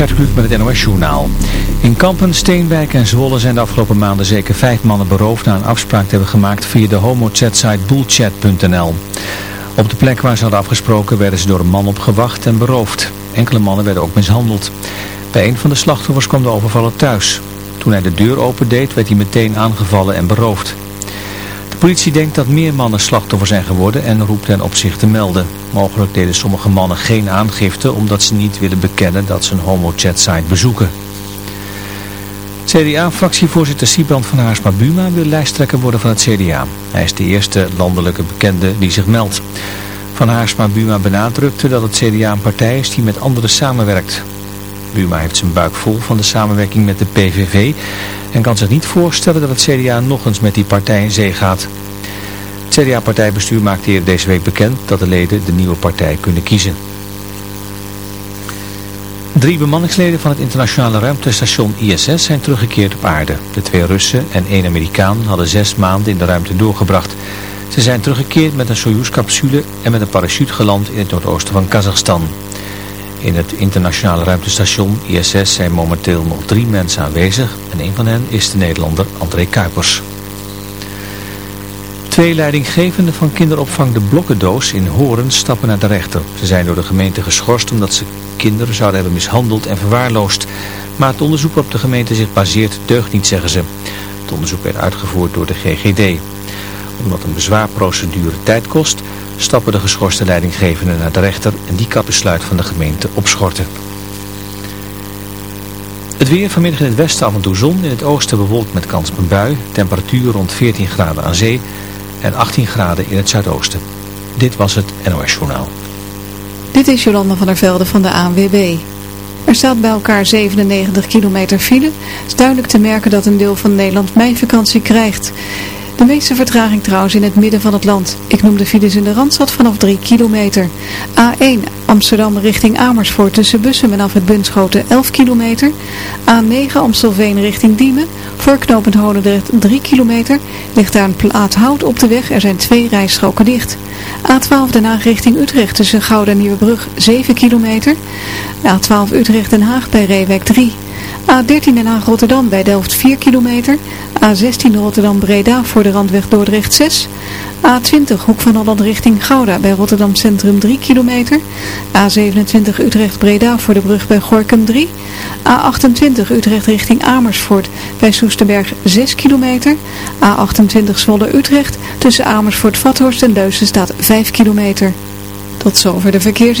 Gert Kluk met het NOS Journaal. In Kampen, Steenwijk en Zwolle zijn de afgelopen maanden zeker vijf mannen beroofd na een afspraak te hebben gemaakt via de homo-chatsite bullchat.nl. Op de plek waar ze hadden afgesproken werden ze door een man opgewacht en beroofd. Enkele mannen werden ook mishandeld. Bij een van de slachtoffers kwam de overvaller thuis. Toen hij de deur opendeed werd hij meteen aangevallen en beroofd. Politie denkt dat meer mannen slachtoffer zijn geworden en roept hen op zich te melden. Mogelijk deden sommige mannen geen aangifte omdat ze niet willen bekennen dat ze een homo-chat-site bezoeken. CDA-fractievoorzitter Siebrand van Haarsma-Buma wil lijsttrekker worden van het CDA. Hij is de eerste landelijke bekende die zich meldt. Van Haarsma-Buma benadrukte dat het CDA een partij is die met anderen samenwerkt. Buma heeft zijn buik vol van de samenwerking met de PVV en kan zich niet voorstellen dat het CDA nog eens met die partij in zee gaat. Het CDA-partijbestuur maakte eerder deze week bekend dat de leden de nieuwe partij kunnen kiezen. Drie bemanningsleden van het internationale ruimtestation ISS zijn teruggekeerd op aarde. De twee Russen en één Amerikaan hadden zes maanden in de ruimte doorgebracht. Ze zijn teruggekeerd met een Soyuz-capsule en met een parachute geland in het noordoosten van Kazachstan. In het internationale ruimtestation ISS zijn momenteel nog drie mensen aanwezig en een van hen is de Nederlander André Kuipers. Twee leidinggevenden van kinderopvang De Blokkendoos in Horen stappen naar de rechter. Ze zijn door de gemeente geschorst omdat ze kinderen zouden hebben mishandeld en verwaarloosd. Maar het onderzoek waarop de gemeente zich baseert deugt niet, zeggen ze. Het onderzoek werd uitgevoerd door de GGD. Omdat een bezwaarprocedure tijd kost, stappen de geschorste leidinggevenden naar de rechter en die kan besluit van de gemeente opschorten. Het weer vanmiddag in het westen af en toe zon, in het oosten bewolkt met kans op een bui. Temperatuur rond 14 graden aan zee en 18 graden in het zuidoosten. Dit was het NOS Journaal. Dit is Jolanda van der Velde van de ANWB. Er staat bij elkaar 97 kilometer file. Het is duidelijk te merken dat een deel van Nederland meivakantie krijgt. De meeste vertraging trouwens in het midden van het land. Ik noem de files in de Randstad vanaf 3 kilometer. A1 Amsterdam richting Amersfoort tussen Bussen en het Bunschoten 11 kilometer. A9 Amstelveen richting Diemen. Voor knooppunt Honendrecht 3 kilometer. Ligt daar een plaat hout op de weg. Er zijn twee rijstroken dicht. A12 Den Haag richting Utrecht tussen Gouda en Nieuwebrug 7 kilometer. A12 Utrecht Den Haag bij Reewijk 3 A13 Den Haag-Rotterdam bij Delft 4 kilometer. A16 Rotterdam-Breda voor de randweg Dordrecht 6. A20 Hoek van Holland richting Gouda bij Rotterdam Centrum 3 kilometer. A27 Utrecht-Breda voor de brug bij Gorkum 3. A28 Utrecht richting Amersfoort bij Soesterberg 6 kilometer. A28 Zwolle-Utrecht tussen Amersfoort-Vathorst en Leusden staat 5 kilometer. Tot zover de verkeers...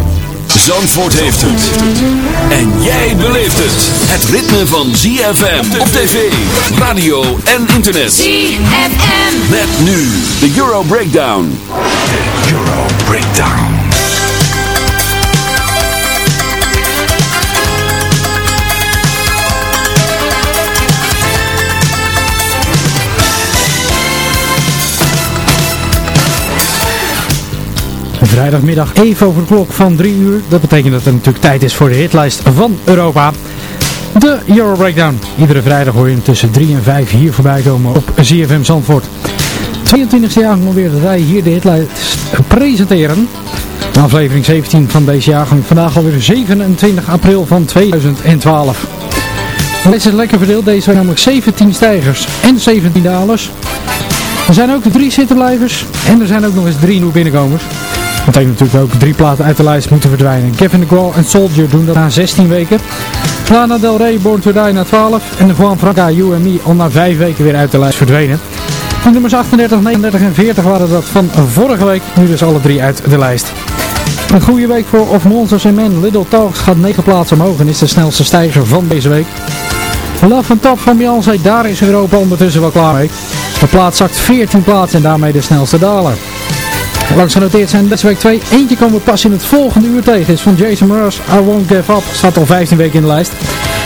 Zandvoort heeft het. En jij beleeft het. Het ritme van ZFM op tv, radio en internet. ZFM. Met nu de Euro Breakdown. Euro Breakdown. Vrijdagmiddag even over de klok van 3 uur. Dat betekent dat het natuurlijk tijd is voor de hitlijst van Europa. De Euro Breakdown. Iedere vrijdag hoor je hem tussen 3 en 5 hier voorbij komen op ZFM Zandvoort. 22e jaar weer dat wij hier de hitlijst presenteren. Aflevering 17 van deze jaargang. Vandaag alweer 27 april van 2012. Deze is lekker verdeeld. Deze zijn namelijk 17 stijgers en 17 dalers. Er zijn ook drie zittenblijvers en er zijn ook nog eens drie nieuwe binnenkomers. Dat betekent natuurlijk ook drie platen uit de lijst moeten verdwijnen. Kevin de Graal en Soldier doen dat na 16 weken. Lana Del Rey, Born to Die na 12. En Juan Franca, You and Me al na 5 weken weer uit de lijst verdwenen. De nummers 38, 39 en 40 waren dat van vorige week. Nu dus alle drie uit de lijst. Een goede week voor Of Monsters and Men. Little Talks gaat 9 plaatsen omhoog en is de snelste stijger van deze week. Love van Top van Beyoncé, daar is Europa ondertussen wel klaar mee. De plaats zakt 14 plaatsen en daarmee de snelste daler. Langs genoteerd zijn deze week 2. Eentje komen we pas in het volgende uur tegen. Is van Jason Mraz, I Won't Give Up. Staat al 15 weken in de lijst.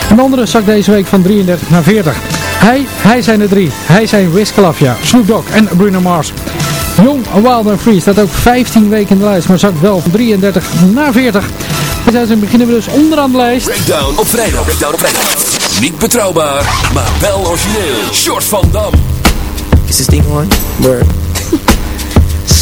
En de andere zakt deze week van 33 naar 40. Hij, hij zijn er drie. Hij zijn Wiz Khalifa, Snoop Dogg en Bruno Mars. Young, Wild and Free staat ook 15 weken in de lijst, maar zakt wel van 33 naar 40. En zijn beginnen we dus onderaan de lijst. Breakdown op vrijdag. Breakdown op vrijdag. Niet betrouwbaar, maar wel origineel. Short van Dam. Is this thing on? Word.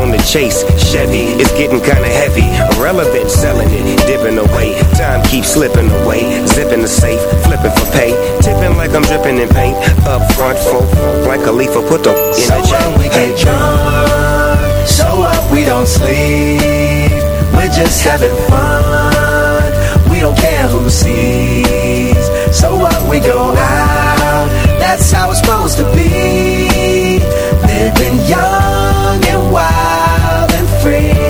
on the chase. Chevy, it's getting kinda heavy. Irrelevant, selling it, dipping away. Time keeps slipping away. Zipping the safe, flipping for pay. Tipping like I'm dripping in paint. Up front, full, like a leaf, put the in So the chain. we get drunk, so what we don't sleep. We're just having fun. We don't care who sees. So what we go out, that's how it's supposed to be. Living young and wild and free.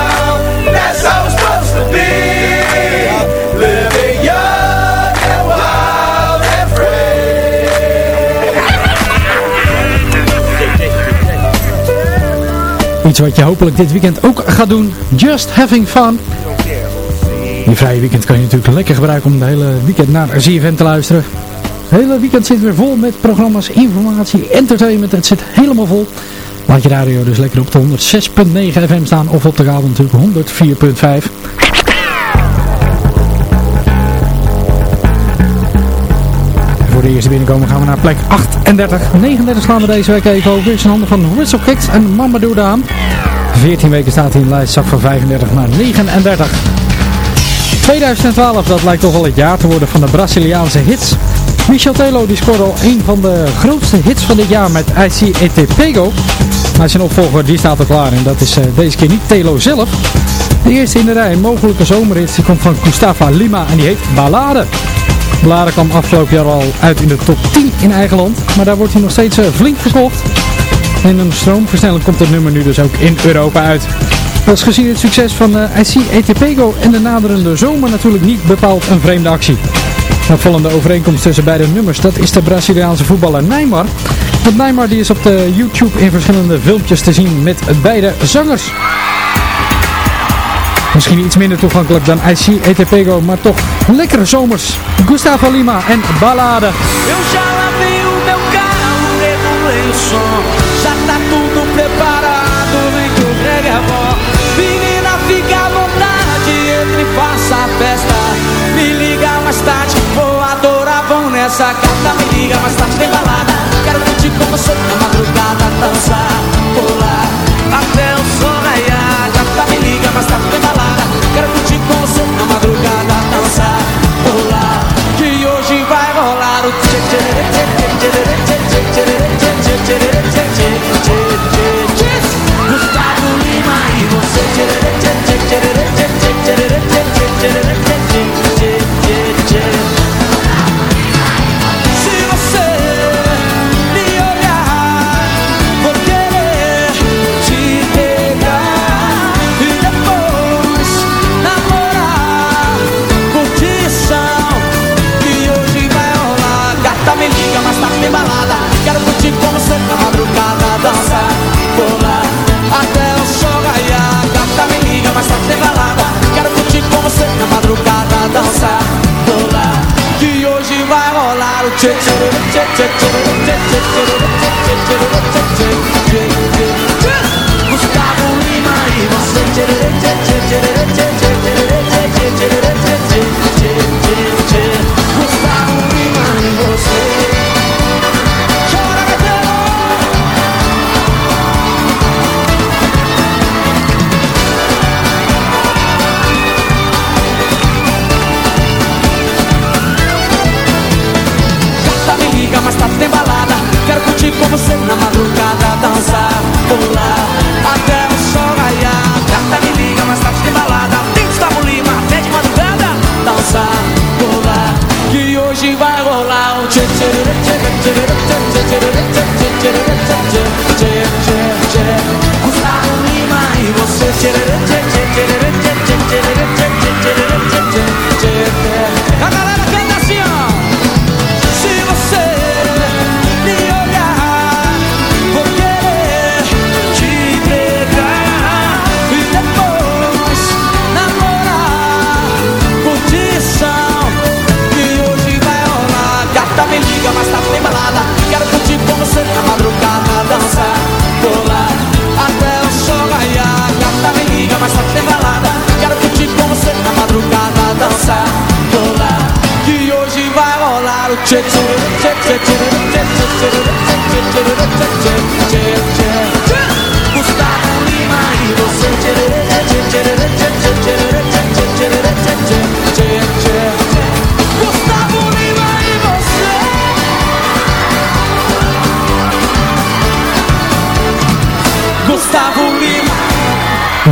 wat je hopelijk dit weekend ook gaat doen. Just having fun. Je vrije weekend kan je natuurlijk lekker gebruiken om de hele weekend naar ZFM te luisteren. Het hele weekend zit weer vol met programma's, informatie, entertainment. Het zit helemaal vol. Laat je radio dus lekker op de 106.9 FM staan of op de kabel natuurlijk 104.5. de eerste binnenkomen gaan we naar plek 38. 39 slaan we deze week even over. Is een handen van Whistle Kicks en Mamadou Daan. 14 weken staat hij in lijst, zak van 35 naar 39. 2012, dat lijkt toch wel het jaar te worden van de Braziliaanse hits. Michel Telo die scoorde al een van de grootste hits van dit jaar met IC Et Pego. Maar zijn opvolger die staat er klaar en dat is uh, deze keer niet Telo zelf. De eerste in de rij, een mogelijke zomerhit, die komt van Gustava Lima en die heet Ballade. Ballade kwam afgelopen jaar al uit in de top 10 in eigen land, maar daar wordt hij nog steeds uh, flink verkocht. En een stroomversnelling komt het nummer nu dus ook in Europa uit. Dat is gezien het succes van uh, IC ETPGO en de naderende zomer natuurlijk niet bepaald een vreemde actie. De opvallende overeenkomst tussen beide nummers, dat is de Braziliaanse voetballer Neymar. Want Neymar die is op de YouTube in verschillende filmpjes te zien met beide zangers misschien iets minder toegankelijk dan IC Etepego, maar toch lekkere zomers. Gustavo Lima en Ballade. essa carta. Me liga, mas tarde, de balada. Quero curtir com você na madrugada, dançar. genetic Gustavo Lima je, je,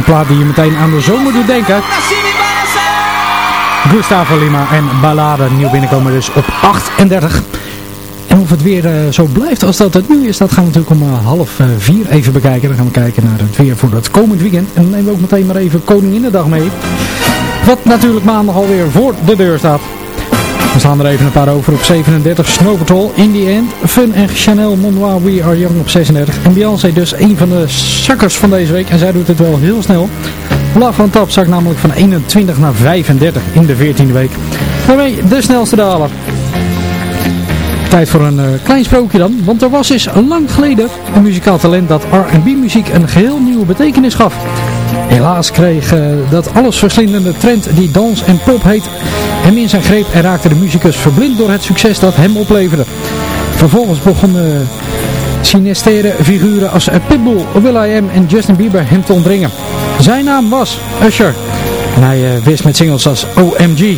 plaat die je meteen aan de zomer doet denken. Gustavo Lima en Ballade, nieuw binnenkomen dus op 38. En of het weer eh, zo blijft als dat het nu is, dat gaan we natuurlijk om eh, half eh, vier even bekijken. Dan gaan we kijken naar het weer voor het komend weekend. En dan nemen we ook meteen maar even Koninginnedag mee. Wat natuurlijk maandag alweer voor de deur staat. We staan er even een paar over op 37. Snow Patrol, In The End. Fun en Chanel Monoir We Are Young op 36. En Beyoncé dus een van de zakkers van deze week. En zij doet het wel heel snel. Love van Top zakt namelijk van 21 naar 35 in de 14e week. Waarmee de snelste daler. Tijd voor een uh, klein sprookje dan, want er was eens lang geleden een muzikaal talent dat R&B muziek een geheel nieuwe betekenis gaf. Helaas kreeg uh, dat allesverslindende trend die dans en pop heet hem in zijn greep en raakte de muzikus verblind door het succes dat hem opleverde. Vervolgens begonnen sinistere figuren als Pitbull, will.i.am en Justin Bieber hem te ontdringen. Zijn naam was Usher en hij wist met singles als OMG,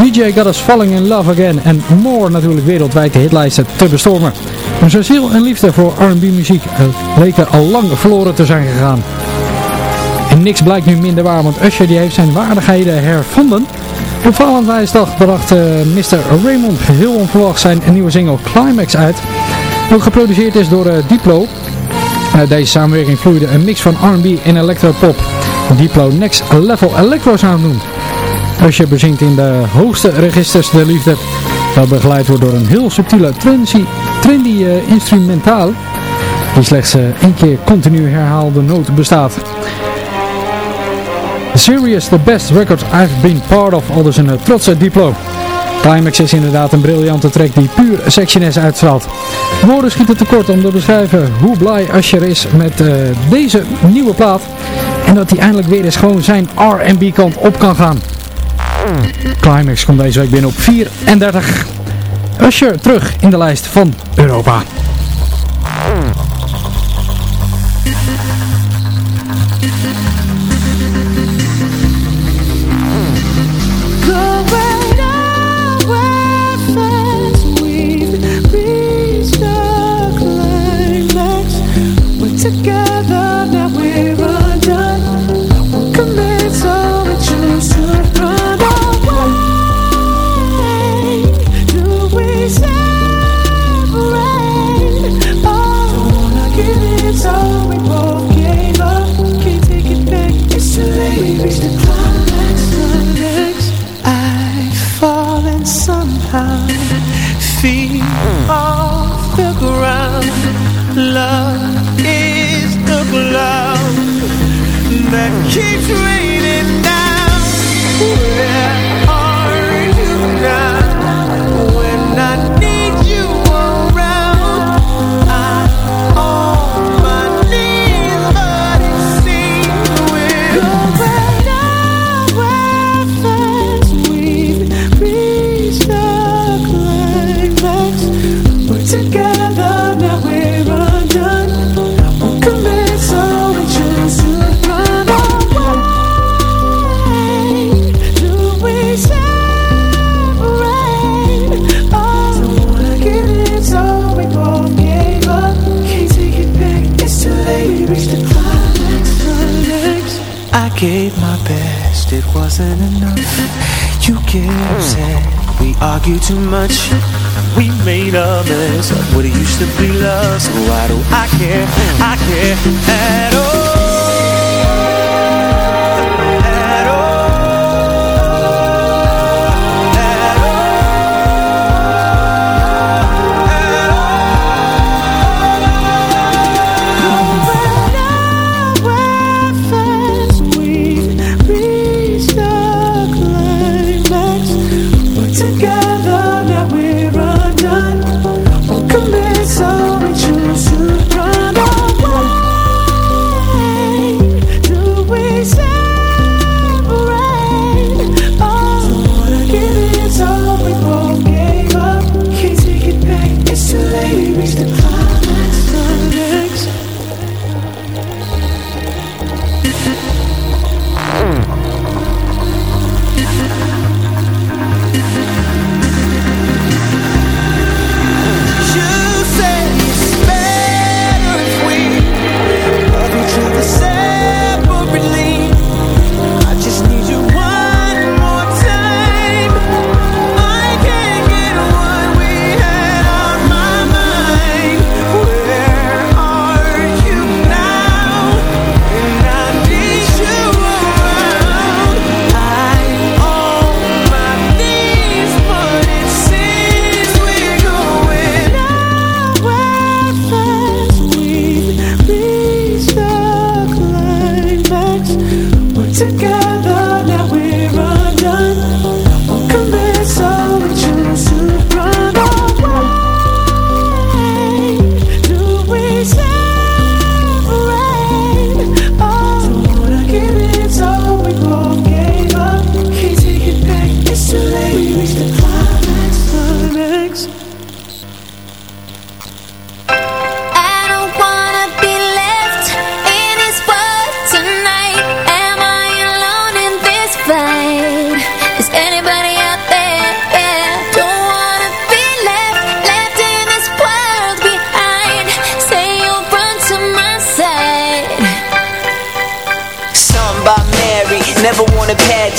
DJ Got Us Falling in Love Again en more natuurlijk wereldwijd de hitlijsten te bestormen. Maar zijn ziel en liefde voor R&B muziek leken al lang verloren te zijn gegaan. En niks blijkt nu minder waar, want Usher die heeft zijn waardigheden hervonden. Op Valentijnsdag bracht uh, Mr. Raymond geheel onverwacht zijn nieuwe single Climax uit. Ook geproduceerd is door uh, Diplo. Uh, deze samenwerking vloeide een mix van R&B en electropop. Diplo Next Level Electro Sound noemt. Usher bezingt in de hoogste registers de liefde. Dat begeleid wordt door een heel subtiele trendy, trendy instrumentaal. Die slechts één keer continu herhaalde noot bestaat. Serious, the best record I've been part of, al dus een trotse Diplo. Climax is inderdaad een briljante track die puur sectioness uitstraalt. Woorden schieten tekort om te beschrijven hoe blij Usher is met deze nieuwe plaat. En dat hij eindelijk weer eens gewoon zijn R&B kant op kan gaan. Climax komt deze week binnen op 34. Usher terug in de lijst van Europa.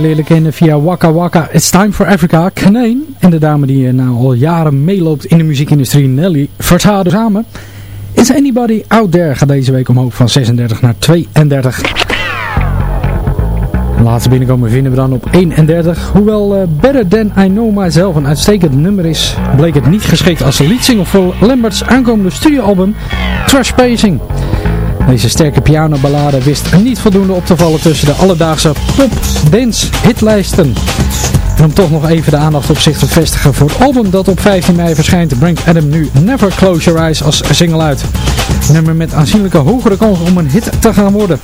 leren kennen via Waka Waka It's Time for Africa, Kneen. En de dame die nou al jaren meeloopt in de muziekindustrie, Nelly Vertade samen. Is Anybody Out There gaat deze week omhoog van 36 naar 32. De laatste binnenkomen vinden we dan op 31. Hoewel eh, Better Than I Know Myself een uitstekend nummer is, bleek het niet geschikt als liedsingle voor Lamberts aankomende studioalbum Trash Pacing. Deze sterke pianoballade wist niet voldoende op te vallen tussen de alledaagse pop-dance hitlijsten. En om toch nog even de aandacht op zich te vestigen voor het album dat op 15 mei verschijnt, brengt Adam nu Never Close Your Eyes als single uit. Een nummer met aanzienlijke hogere kans om een hit te gaan worden.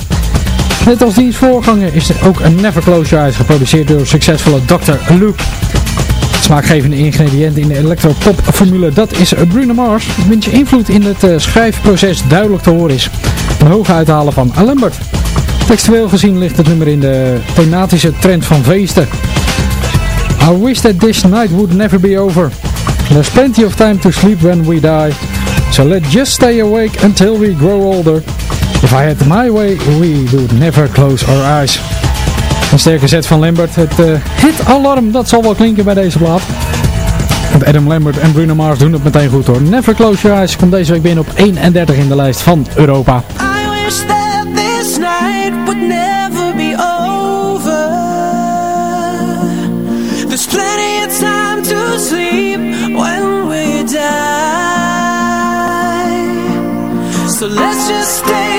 Net als diens voorganger is er ook een Never Close Your Eyes geproduceerd door succesvolle Dr. Luke. Smaakgevende ingrediënt in de electropop formule, dat is Bruno Mars, wiens invloed in het eh, schrijfproces duidelijk te horen is. Een hoge uithalen van Lambert. Textueel gezien ligt het nummer in de thematische trend van feesten. I wish that this night would never be over. There's plenty of time to sleep when we die. So let's just stay awake until we grow older. If I had my way, we would never close our eyes. Een sterke zet van Lambert. Het uh, hit-alarm, dat zal wel klinken bij deze plaat. En Adam Lambert en Bruno Mars doen het meteen goed hoor. Never Close Your Eyes komt deze week binnen op 31 in de lijst van Europa. I wish that this night would never be over. There's plenty of time to sleep when we die. So let's just stay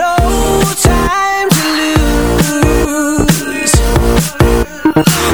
no time to lose.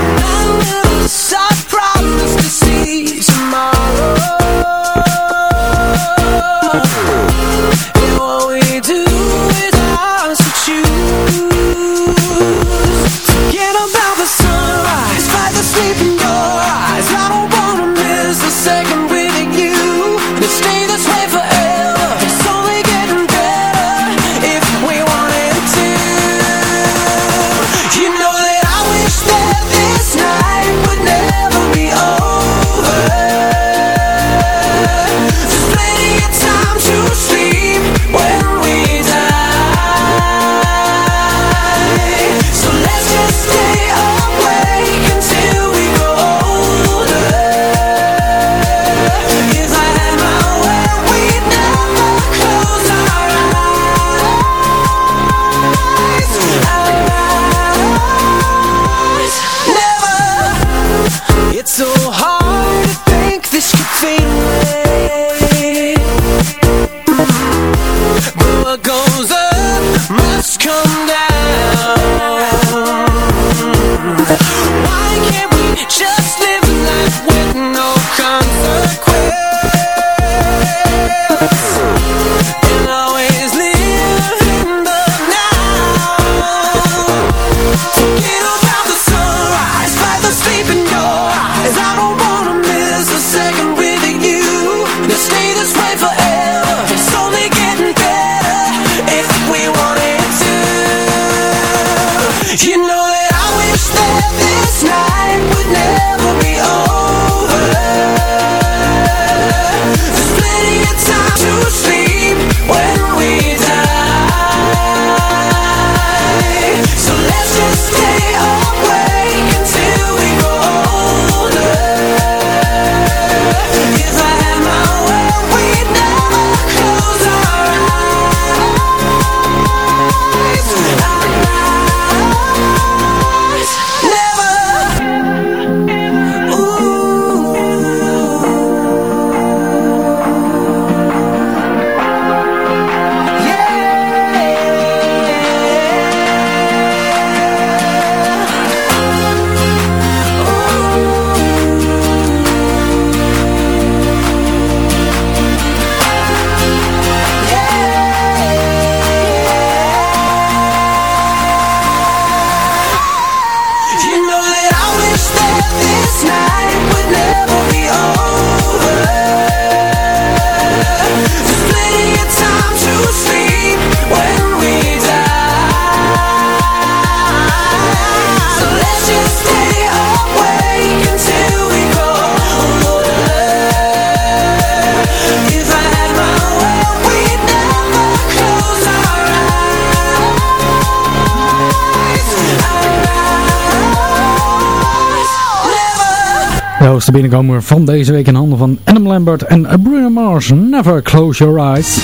Hoogste binnenkomer van deze week in handen van Adam Lambert en Bruno Mars. Never close your eyes.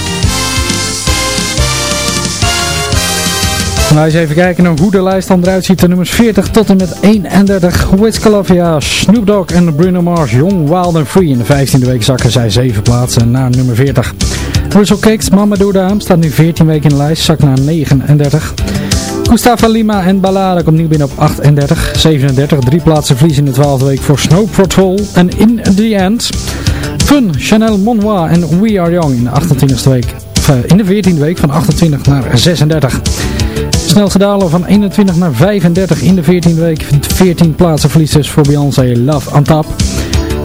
Nou eens even kijken naar hoe de lijst dan eruit ziet. De nummers 40 tot en met 31. Wiz Khalifa, Snoop Dogg en Bruno Mars. Young, Wild and Free. In de 15e week zakken zij 7 plaatsen naar nummer 40. Russell Cakes, Mama Doodam staat nu 14 weken in de lijst. Zakt naar 39. Gustavo Lima en Ballade komt nieuw binnen op 38. 37, drie plaatsen verlies in de 12e week voor Snow Patrol. En In The End. Fun, Chanel Monnois en We Are Young in de 28e week. Eh, in de 14e week van 28 naar 36. Snel gedalen van 21 naar 35 in de 14e week. 14 plaatsen verlies dus voor Beyoncé Love on Top.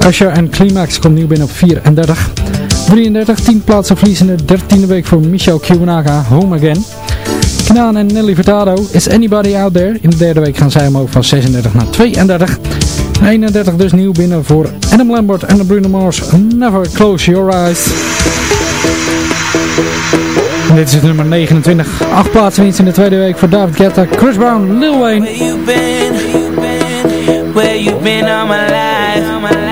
Usher en Climax komt nieuw binnen op 34. 33, 10 plaatsen verlies in de 13e week voor Michelle Kiwanaka Home Again. Knaan en Nelly Furtado. Is Anybody Out There? In de derde week gaan zij omhoog van 36 naar 32. 31 dus nieuw binnen voor Adam Lambert en de Bruno Mars. Never Close Your Eyes. Dit is nummer 29. Acht plaatsen winst in de tweede week voor David Guetta, Chris Brown, Lil Wayne. You been? Where you been all my life? All my life.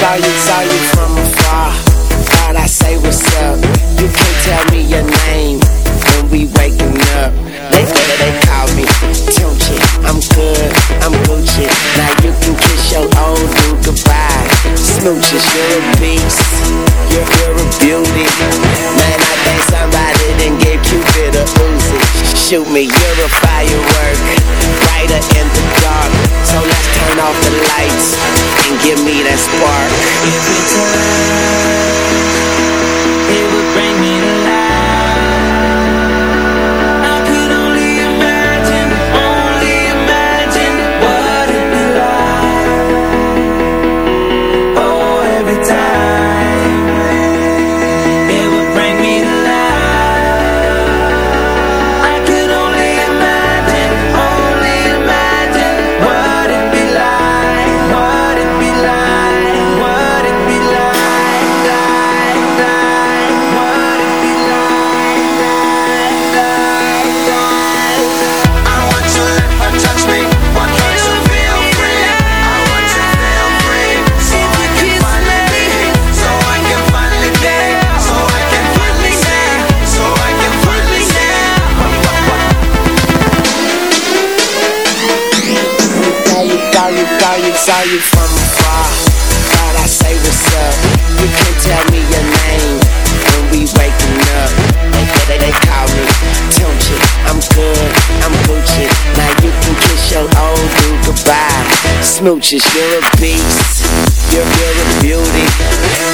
Saw you, Smooches, you're a beast. You're, you're a beauty.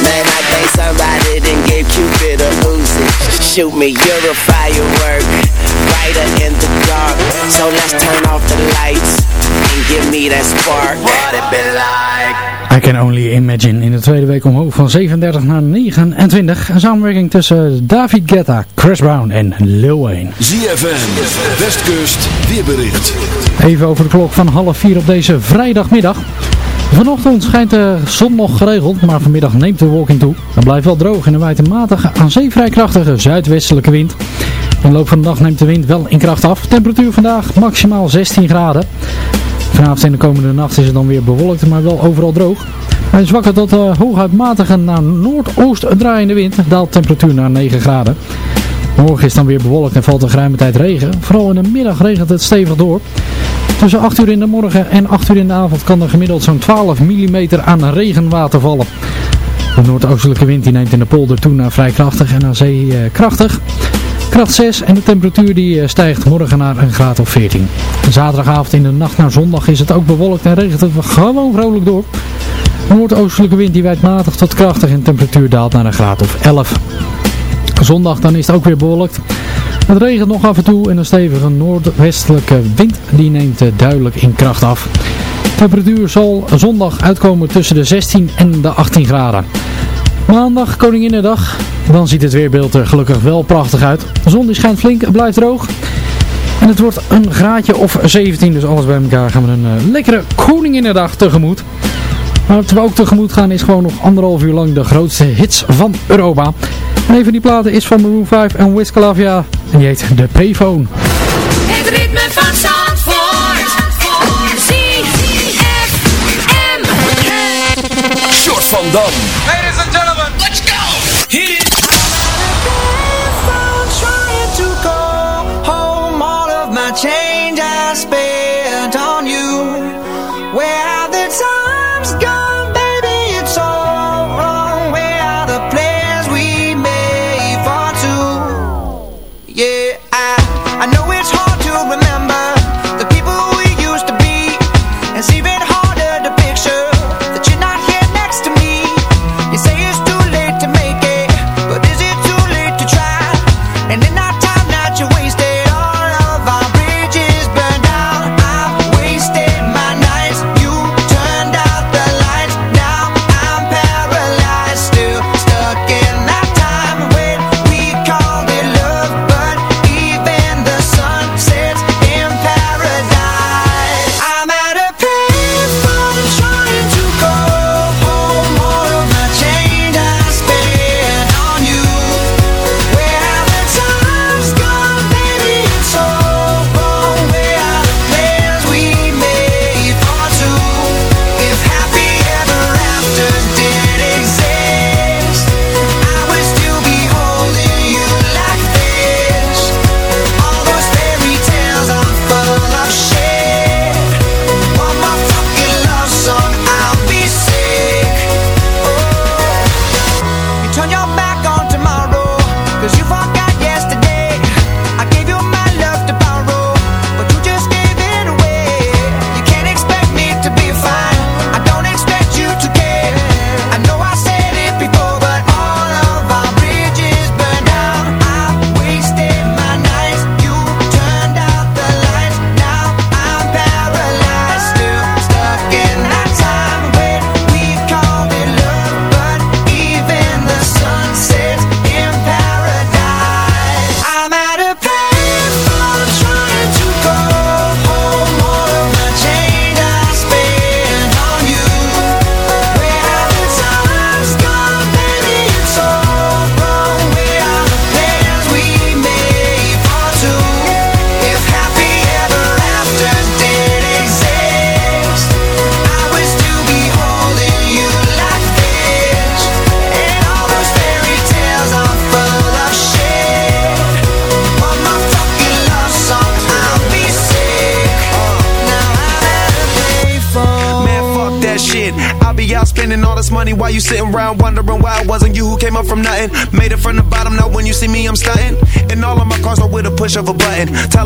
Man, I think somebody done gave Cupid a Uzi. Shoot me, you're a firework. Brighter in the dark. So let's turn off the lights and give me that spark. what it be like. I Can Only Imagine in de tweede week omhoog van 37 naar 29. Een samenwerking tussen David Guetta, Chris Brown en Lil Wayne. ZFM, Westkust, weerbericht. Even over de klok van half vier op deze vrijdagmiddag. Vanochtend schijnt de zon nog geregeld, maar vanmiddag neemt de wolking toe. Het blijft wel droog en er waait een matige, aan zee vrij krachtige zuidwestelijke wind. In de loop van de dag neemt de wind wel in kracht af. Temperatuur vandaag maximaal 16 graden. Vanavond en de komende nacht is het dan weer bewolkt, maar wel overal droog. Bij een zwakke tot uh, hooguit matige naar noordoost draaiende wind daalt temperatuur naar 9 graden. Morgen is dan weer bewolkt en valt er geruime tijd regen. Vooral in de middag regent het stevig door. Tussen 8 uur in de morgen en 8 uur in de avond kan er gemiddeld zo'n 12 mm aan regenwater vallen. De noordoostelijke wind die neemt in de polder toe naar vrij krachtig en aan zee eh, krachtig. Kracht 6 en de temperatuur die eh, stijgt morgen naar een graad of 14. Zaterdagavond in de nacht naar zondag is het ook bewolkt en regent het gewoon vrolijk door. De noordoostelijke wind die wijdt matig tot krachtig en de temperatuur daalt naar een graad of 11. Zondag dan is het ook weer bewolkt. Het regent nog af en toe en een stevige noordwestelijke wind die neemt eh, duidelijk in kracht af. De temperatuur zal zondag uitkomen tussen de 16 en de 18 graden. Maandag, Koninginnedag. Dan ziet het weerbeeld er gelukkig wel prachtig uit. De zon die schijnt flink, het blijft droog. En het wordt een graadje of 17, dus alles bij elkaar gaan we een uh, lekkere Koninginnedag tegemoet. Maar wat we ook tegemoet gaan is gewoon nog anderhalf uur lang de grootste hits van Europa. En een van die platen is van Maroon 5 en Wiz Khalifa en die heet de Payphone. Het ritme van Zandvoort. Short van Dam. Came up from nothing. Made it from the bottom, now when you see me, I'm stunting. And all of my cars are with a push of a button. Telling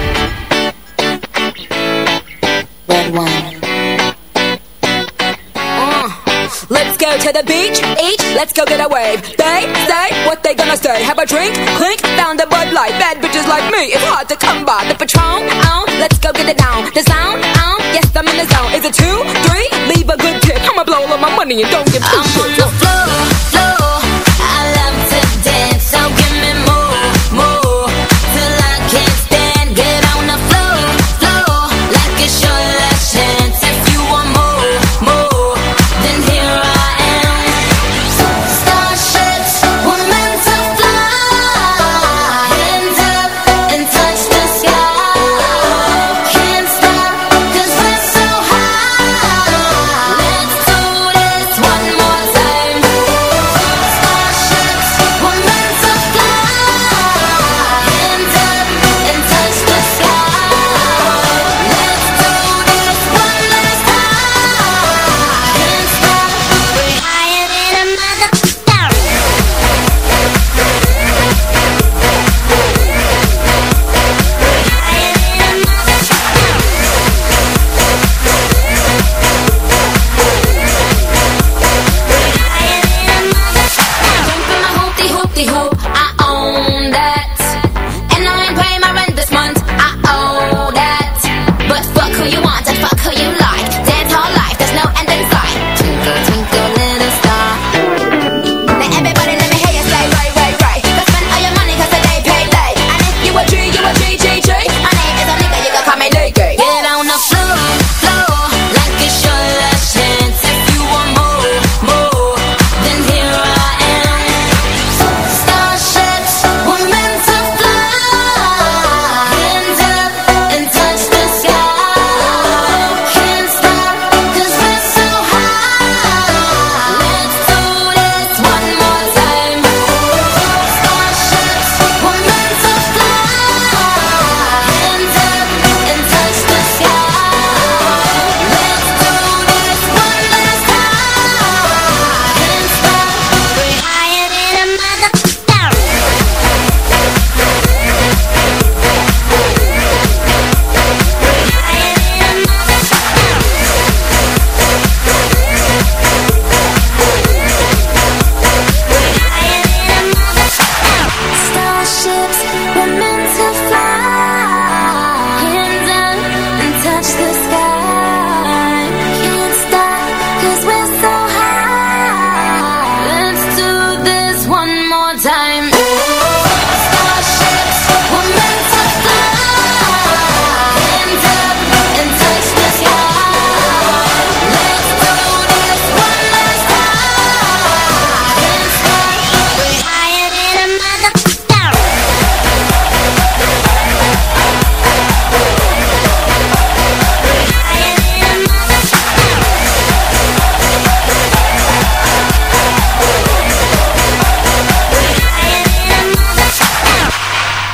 Go to the beach, eat, let's go get a wave. They say what they gonna say. Have a drink, clink, found a Bud Light. Bad bitches like me, it's hard to come by. The Patron, oh, let's go get it down. The sound, oh, yes, I'm in the zone. Is it two, three? Leave a good tip. I'ma blow all of my money and don't give two I'm on the floor.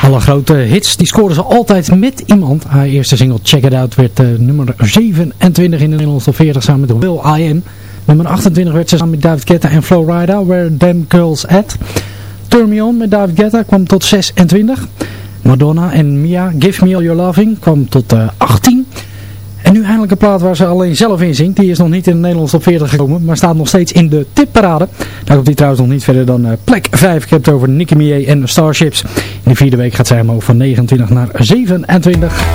Alle grote hits die scoren ze altijd met iemand. Haar eerste single Check It Out werd uh, nummer 27 in de Nederlandse 40 samen met Will I Am. Nummer 28 werd ze samen met David Guetta en Flo Rida, Where Them Girls At. Turn Me On met David Guetta kwam tot 26. Madonna en Mia, Give Me All Your Loving kwam tot uh, 18. Nu eindelijk een plaat waar ze alleen zelf in zingt. Die is nog niet in de Nederlandse top 40 gekomen, maar staat nog steeds in de tipparade. Daar komt hij trouwens nog niet verder dan uh, plek 5. Ik heb het over Nicki Minaj en Starships. In de vierde week gaat zij omhoog van 29 naar 27.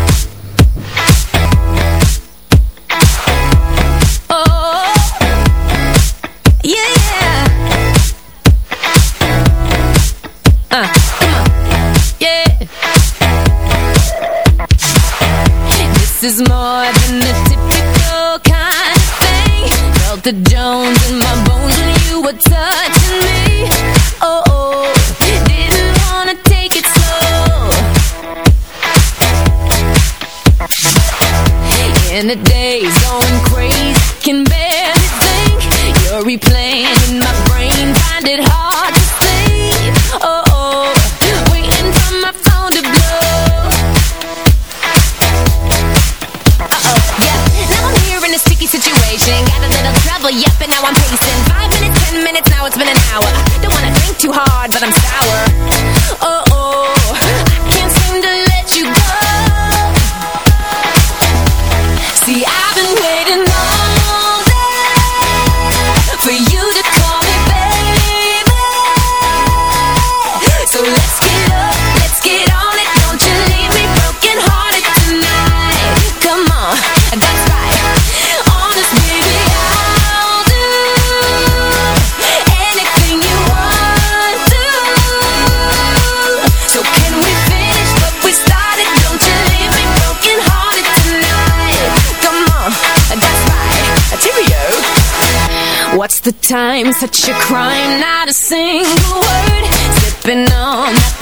See, I've been waiting time? Such a crime, not a single word Sipping on that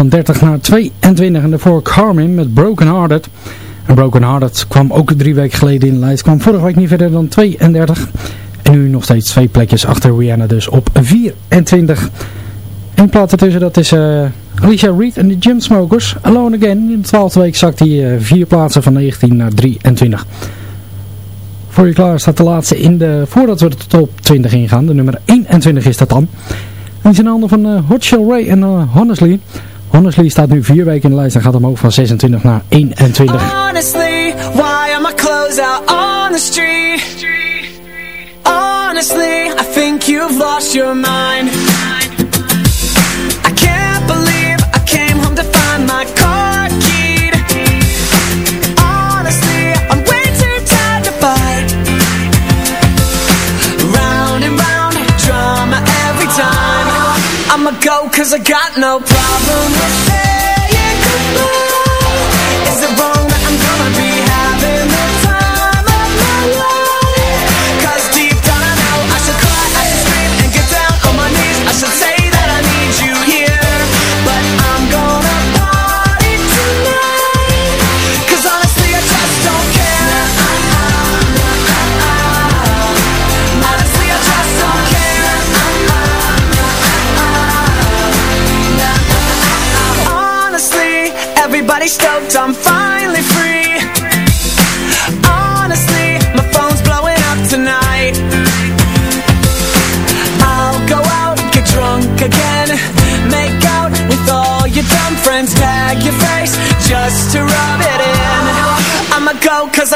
Van 30 naar 22 en daarvoor Carmen met Broken Hearted. En Broken Hearted kwam ook drie weken geleden in de lijst, kwam vorige week niet verder dan 32. En nu nog steeds twee plekjes achter Rihanna dus op 24. En plaat ertussen, dat is eh, Alicia Reed en de Gym Smokers. Alone Again. In de twaalfde week zakt hij eh, vier plaatsen van 19 naar 23. Voor je klaar staat de laatste in de, voordat we de top 20 ingaan. De nummer 21 is dat dan. En is in handen van Shell Ray en Honestly. Honestly staat nu vier weken in de lijst en gaat omhoog van 26 naar 21. Honestly, why are my clothes out on the street? Honestly, I think you've lost your mind. Go cause I got no problem. with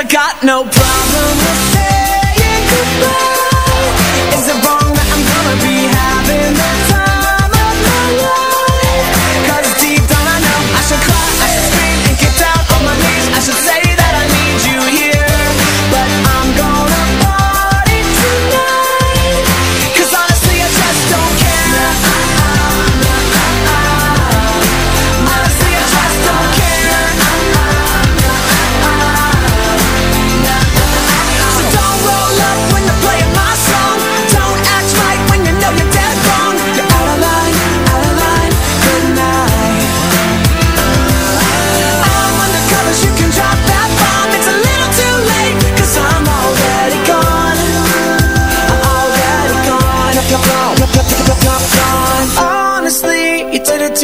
I got no problem with saying goodbye.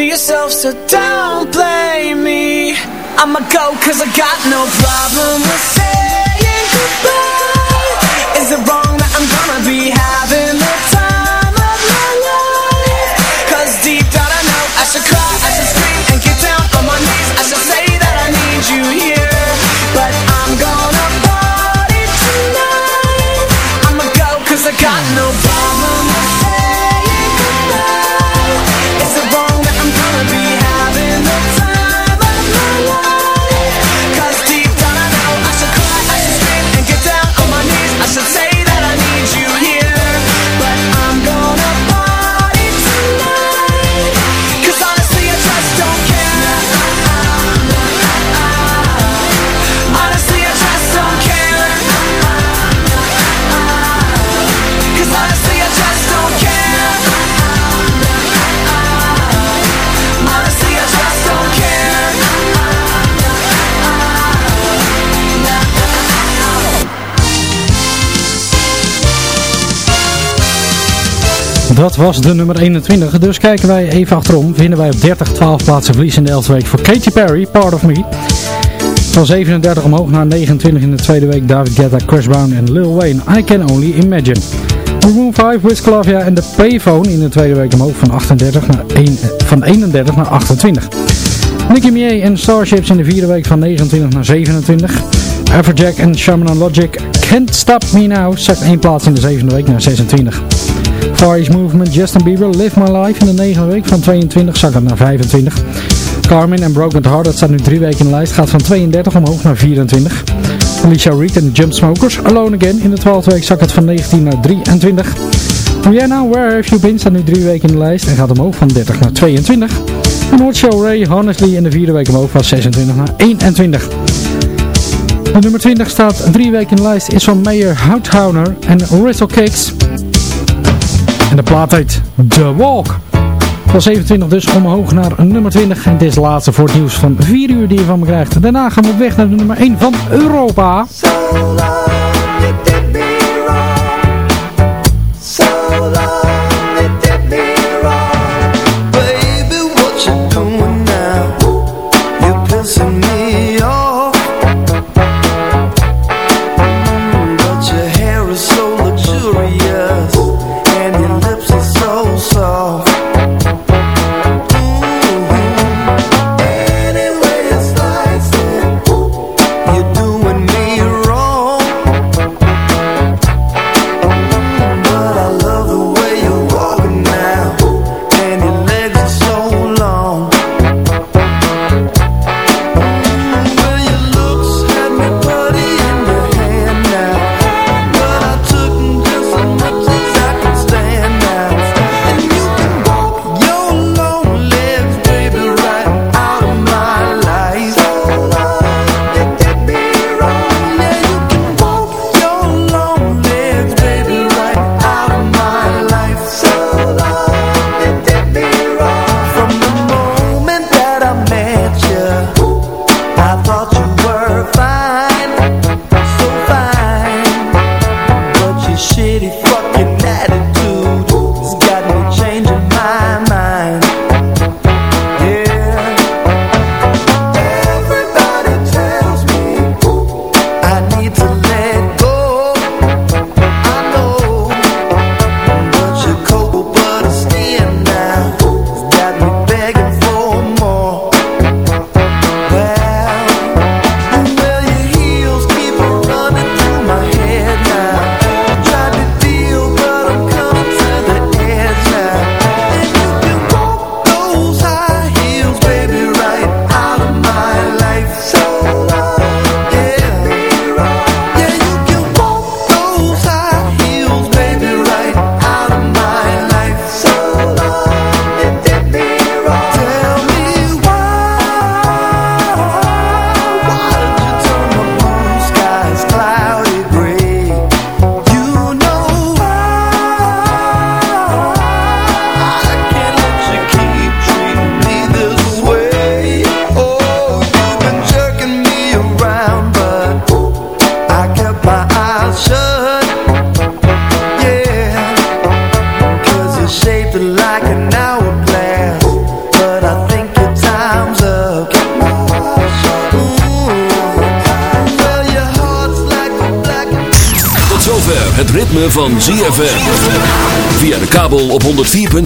To yourself, so don't blame me. I'ma go cause I got no problem with Dat was de nummer 21. Dus kijken wij even achterom. Vinden wij op 30, 12 plaatsen verlies in de 11e week voor Katy Perry, Part of Me. Van 37 omhoog naar 29 in de tweede week. David Guetta, Chris Brown en Lil Wayne. I Can Only Imagine. Room 5, Wiz Khalifa en de Payphone in de tweede week omhoog van, 38 naar 1, van 31 naar 28. Nicki Minaj en Starships in de vierde week van 29 naar 27. Everjack en Shaman Logic Can't Stop Me Now zakt één plaats in de zevende week naar 26. East Movement, Justin Bieber, Live My Life in de negende week van 22 zakt het naar 25. Carmen en Broken Heart, dat staat nu drie weken in de lijst, gaat van 32 omhoog naar 24. Alicia Reed en de Jumpsmokers, Alone Again in de 12e week zakt het van 19 naar 23. Rihanna, Where Have You Been staat nu drie weken in de lijst en gaat omhoog van 30 naar 22. En Show Ray, Honestly in de vierde week omhoog van 26 naar 21. De nummer 20 staat drie weken in de lijst, is van Mayer Houthouder en Rizzle Cakes. En de plaat heet The Walk. Van 27 dus omhoog naar nummer 20. En dit is de laatste voor het nieuws van 4 uur die je van me krijgt. Daarna gaan we op weg naar de nummer 1 van Europa.